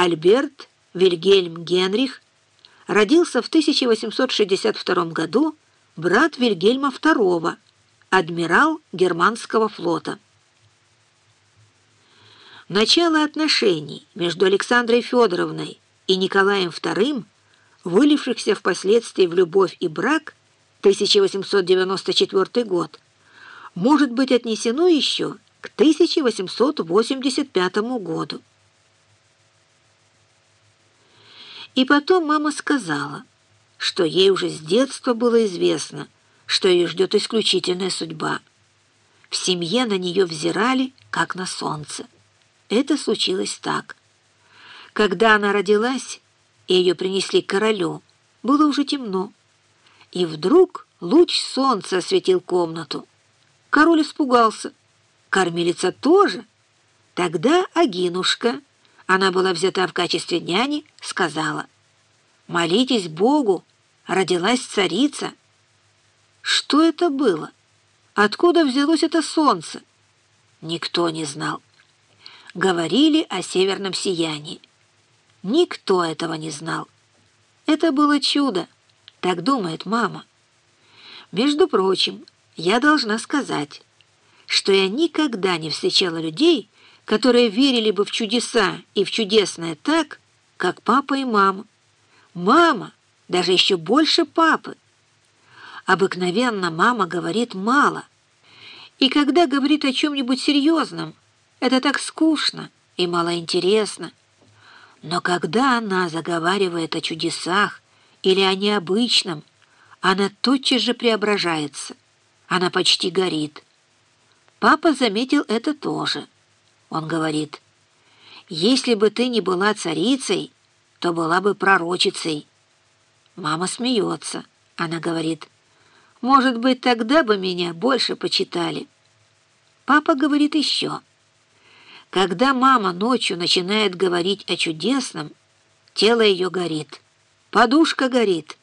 Альберт Вильгельм Генрих родился в 1862 году брат Вильгельма II, адмирал германского флота. Начало отношений между Александрой Федоровной и Николаем II, вылившихся впоследствии в любовь и брак, 1894 год, может быть отнесено еще к 1885 году. И потом мама сказала, что ей уже с детства было известно, что ее ждет исключительная судьба. В семье на нее взирали, как на солнце. Это случилось так. Когда она родилась, и ее принесли к королю, было уже темно. И вдруг луч солнца осветил комнату. Король испугался. Кормилица тоже. Тогда Агинушка она была взята в качестве няни, сказала, «Молитесь Богу, родилась царица». Что это было? Откуда взялось это солнце? Никто не знал. Говорили о северном сиянии. Никто этого не знал. Это было чудо, так думает мама. Между прочим, я должна сказать, что я никогда не встречала людей, которые верили бы в чудеса и в чудесное так, как папа и мама. Мама, даже еще больше папы. Обыкновенно мама говорит мало. И когда говорит о чем-нибудь серьезном, это так скучно и малоинтересно. Но когда она заговаривает о чудесах или о необычном, она тотчас же преображается. Она почти горит. Папа заметил это тоже. Он говорит, «Если бы ты не была царицей, то была бы пророчицей». Мама смеется. Она говорит, «Может быть, тогда бы меня больше почитали». Папа говорит еще, «Когда мама ночью начинает говорить о чудесном, тело ее горит, подушка горит.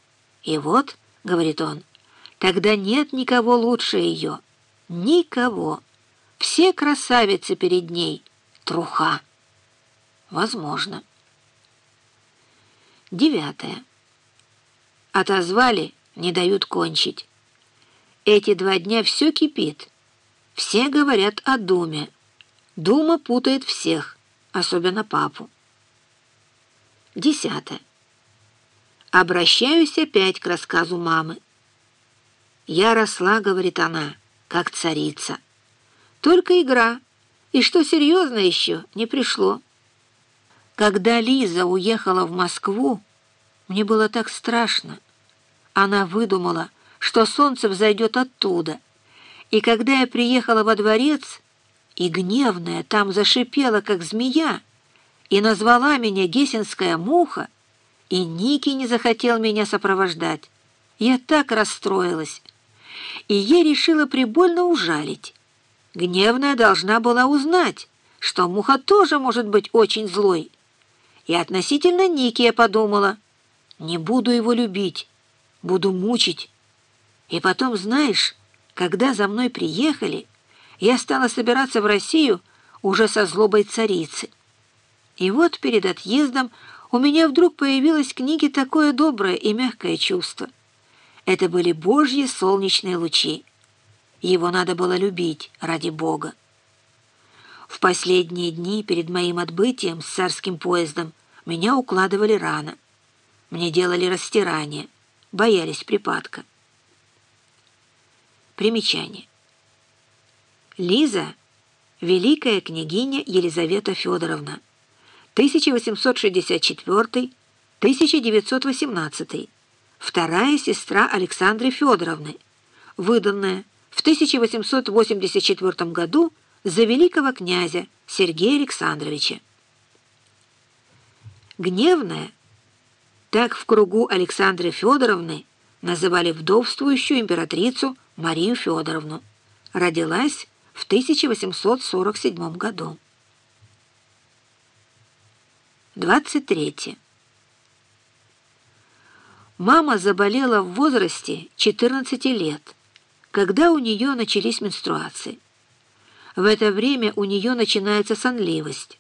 И вот, — говорит он, — тогда нет никого лучше ее, никого». Все красавицы перед ней — труха. Возможно. Девятое. Отозвали, не дают кончить. Эти два дня все кипит. Все говорят о Думе. Дума путает всех, особенно папу. Десятое. Обращаюсь опять к рассказу мамы. «Я росла, — говорит она, — как царица». Только игра. И что серьезно еще, не пришло. Когда Лиза уехала в Москву, мне было так страшно. Она выдумала, что солнце взойдет оттуда. И когда я приехала во дворец, и гневная там зашипела, как змея, и назвала меня гесенская муха, и Ники не захотел меня сопровождать. Я так расстроилась, и я решила прибольно ужалить. Гневная должна была узнать, что муха тоже может быть очень злой. И относительно Ники я подумала, не буду его любить, буду мучить. И потом, знаешь, когда за мной приехали, я стала собираться в Россию уже со злобой царицы. И вот перед отъездом у меня вдруг появилось в книге такое доброе и мягкое чувство. Это были Божьи солнечные лучи. Его надо было любить ради Бога. В последние дни перед моим отбытием с царским поездом меня укладывали рано. Мне делали растирание, боялись припадка. Примечание. Лиза — великая княгиня Елизавета Федоровна, 1864-1918, вторая сестра Александры Федоровны, выданная 1884 году за великого князя Сергея Александровича. Гневная, так в кругу Александры Федоровны называли вдовствующую императрицу Марию Федоровну, родилась в 1847 году. 23. Мама заболела в возрасте 14 лет когда у нее начались менструации. В это время у нее начинается сонливость.